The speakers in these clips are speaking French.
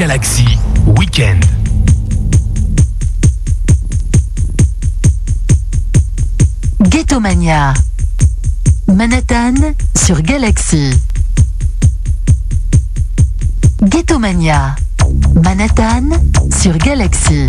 Galaxy Weekend. Ghettomania. Manhattan sur Galaxy. Ghettomania. Manhattan sur Galaxy.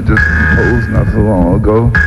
I just composed not so long ago.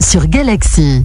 Sur Galaxy.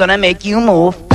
I'm gonna make you move.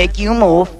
make you move.